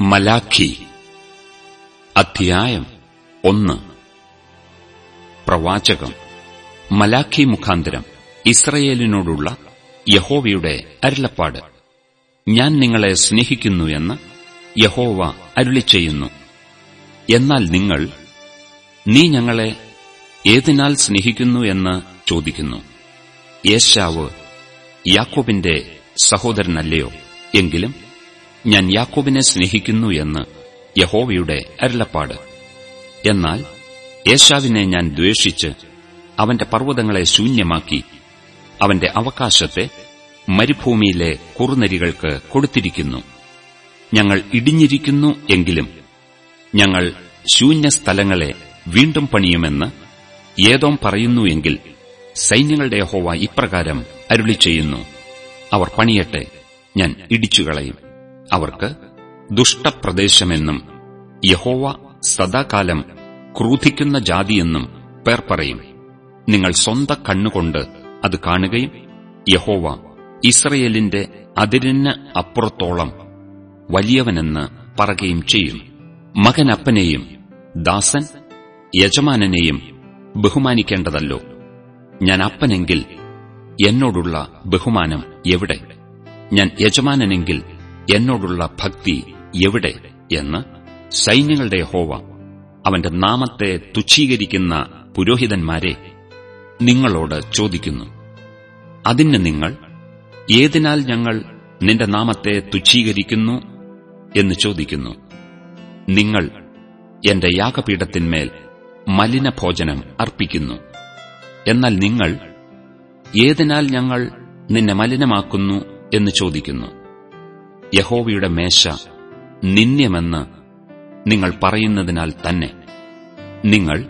മലാഖി. അധ്യായം ഒന്ന്. പ്രവാചകം. മലാഖി മുഖാന്തരം ഇസ്രയേലിനോടുള്ള യഹോവയുടെ അരുളപ്പാട്. ഞാൻ നിങ്ങളെ സ്നേഹിക്കുന്നു എന്ന് യഹോവ അരുളി ചെയ്യുന്നു. എന്നാൽ നിങ്ങൾ നീ ഞങ്ങളെ ഏതിനാൽ സ്നേഹിക്കുന്നു എന്ന് ചോദിക്കുന്നു? യേശാവ് യാക്കോബിന്റെ സഹോദരനല്ലയോ? എങ്കിലും ഞാൻ യാക്കോബിനെ സ്നേഹിക്കുന്നു എന്ന് യഹോവയുടെ അരുളപ്പാട്. എന്നാൽ യേശാവിനെ ഞാൻ ദ്വേഷിച്ച് അവന്റെ പർവതങ്ങളെ ശൂന്യമാക്കി അവന്റെ അവകാശത്തെ മരുഭൂമിയിലെ കുറുനരികൾക്ക് കൊടുത്തിരിക്കുന്നു. ഞങ്ങൾ ഇടിഞ്ഞിരിക്കുന്നു എങ്കിലും ഞങ്ങൾ ശൂന്യ സ്ഥലങ്ങളെ വീണ്ടും പണിയുമെന്ന് ഏതോം പറയുന്നു എങ്കിൽ സൈന്യങ്ങളുടെ ഹോവ ഇപ്രകാരം അരുളി ചെയ്യുന്നു അവർ പണിയട്ടെ ഞാൻ ഇടിച്ചുകളയും. അവർക്ക് ദുഷ്ടപ്രദേശമെന്നും യഹോവ സദാകാലം ക്രൂധിക്കുന്ന ജാതിയെന്നും പേർ പറയും. നിങ്ങൾ സ്വന്ത കണ്ണുകൊണ്ട് അത് കാണുകയും യഹോവ ഇസ്രയേലിന്റെ അതിരിന് അപ്പുറത്തോളം വലിയവനെന്ന് പറയുകയും ചെയ്യും. മകനപ്പനെയും ദാസൻ യജമാനനെയും ബഹുമാനിക്കേണ്ടതല്ലോ. ഞാൻ അപ്പനെങ്കിൽ എന്നോടുള്ള ബഹുമാനം എവിടെ? ഞാൻ യജമാനനെങ്കിൽ എന്നോടുള്ള ഭക്തി എവിടെ എന്ന് സൈന്യങ്ങളുടെ ഹോവ അവന്റെ നാമത്തെ തുച്ഛീകരിക്കുന്ന പുരോഹിതന്മാരെ നിങ്ങളോട് ചോദിക്കുന്നു. അതിന് നിങ്ങൾ ഏതിനാൽ ഞങ്ങൾ നിന്റെ നാമത്തെ തുച്ഛീകരിക്കുന്നു എന്ന് ചോദിക്കുന്നു. നിങ്ങൾ എന്റെ യാഗപീഠത്തിന്മേൽ മലിനഭോജനം അർപ്പിക്കുന്നു. എന്നാൽ നിങ്ങൾ ഏതിനാൽ ഞങ്ങൾ നിന്നെ മലിനമാക്കുന്നു എന്ന് ചോദിക്കുന്നു. യഹോവയുടെ മേശ നിന്യമെന്ന് നിങ്ങൾ പറയുന്നതിനാൽ തന്നെ. നിങ്ങൾ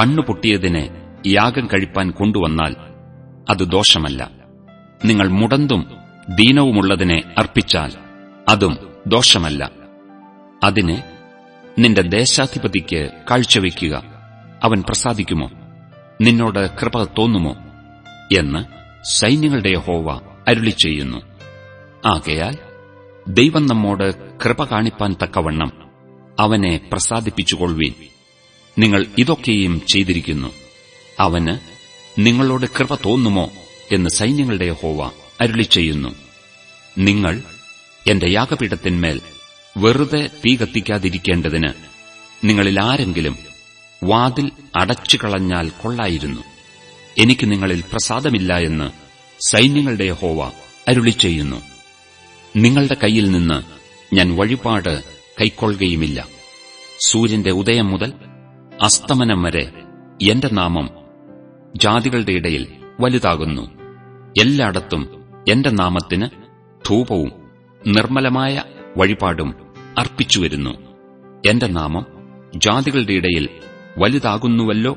കണ്ണുപൊട്ടിയതിനെ യാഗം കഴിപ്പാൻ കൊണ്ടുവന്നാൽ അത് ദോഷമല്ല. നിങ്ങൾ മുടന്തും ദീനവുമുള്ളതിനെ അർപ്പിച്ചാൽ അതും ദോഷമല്ല. അതിനെ നിന്റെ ദേശാധിപതിക്ക് കാഴ്ചവെക്കുക അവൻ പ്രസാദിക്കുമോ? നിന്നോട് കൃപ തോന്നുമോ? എന്ന് സൈന്യങ്ങളുടെ ഹോവ അരുളി ചെയ്യുന്നു ആകയാൽ ദൈവം നമ്മോട് കൃപ കാണിപ്പാൻ തക്കവണ്ണം അവനെ പ്രസാദിപ്പിച്ചുകൊള്ളുവീൻ. നിങ്ങൾ ഇതൊക്കെയും ചെയ്തിരിക്കുന്നു. അവന് നിങ്ങളോട് കൃപ തോന്നുമോ എന്ന് സൈന്യങ്ങളുടെ ഹോവ അരുളി ചെയ്യുന്നു നിങ്ങൾ എന്റെ യാഗപീഠത്തിന്മേൽ വെറുതെ തീ കത്തിക്കാതിരിക്കേണ്ടതിന് നിങ്ങളിൽ ആരെങ്കിലും വാതിൽ അടച്ചു കളഞ്ഞാൽ കൊള്ളായിരുന്നു. എനിക്ക് നിങ്ങളിൽ പ്രസാദമില്ല എന്ന് സൈന്യങ്ങളുടെ ഹോവ അരുളി ചെയ്യുന്നു നിങ്ങളുടെ കയ്യിൽ നിന്ന് ഞാൻ വഴിപാട് കൈക്കൊള്ളുകയുമില്ല. സൂര്യന്റെ ഉദയം മുതൽ അസ്തമനം വരെ എന്റെ നാമം ജാതികളുടെ ഇടയിൽ വലുതാകുന്നു. എല്ലായിടത്തും എന്റെ നാമത്തിന് ധൂപവും നിർമ്മലമായ വഴിപാടും അർപ്പിച്ചുവരുന്നു എന്റെ നാമം ജാതികളുടെ ഇടയിൽ വലുതാകുന്നുവല്ലോ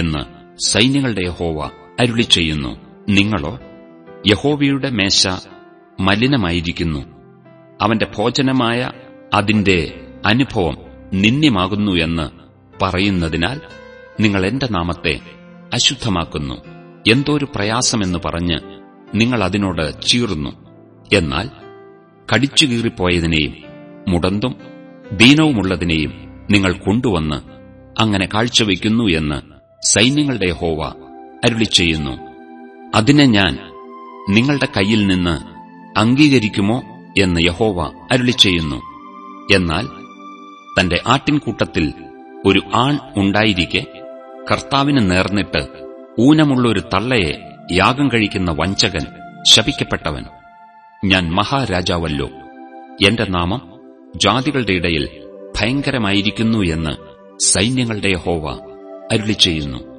എന്ന് സൈന്യങ്ങളുടെ യഹോവ അരുളി ചെയ്യുന്നു നിങ്ങളോ യഹോവയുടെ മേശ മലിനമായിരിക്കുന്നു. അവന്റെ ഭോജനമായ അതിന്റെ അനുഭവം നിന്ദ്യമാകുന്നു എന്ന് പറയുന്നതിനാൽ നിങ്ങൾ എന്റെ നാമത്തെ അശുദ്ധമാക്കുന്നു. എന്തോരു പ്രയാസമെന്ന് പറഞ്ഞ് നിങ്ങൾ അതിനോട് ചീറുന്നു. എന്നാൽ കടിച്ചുകീറിപ്പോയതിനെയും മുടന്തും ദീനവുമുള്ളതിനെയും നിങ്ങൾ കൊണ്ടുവന്ന് അങ്ങനെ കാഴ്ചവെക്കുന്നു എന്ന് സൈന്യങ്ങളുടെ ഹോവ അരുളി ചെയ്യുന്നു അതിനെ ഞാൻ നിങ്ങളുടെ കയ്യിൽ നിന്ന് അംഗീകരിക്കുമോ എന്ന് യഹോവ അരുളി ചെയ്യുന്നു. എന്നാൽ തന്റെ ആട്ടിൻകൂട്ടത്തിൽ ഒരു ആൺ ഉണ്ടായിരിക്കെ കർത്താവിന് നേർന്നിട്ട് ഊനമുള്ളൊരു തള്ളയെ യാഗം കഴിക്കുന്ന വഞ്ചകൻ ശപിക്കപ്പെട്ടവൻ. ഞാൻ മഹാരാജാവല്ലോ. എന്റെ നാമം ജാതികളുടെ ഇടയിൽ ഭയങ്കരമായിരിക്കുന്നു എന്ന് സൈന്യങ്ങളുടെ ഹോവ അരുളി ചെയ്യുന്നു.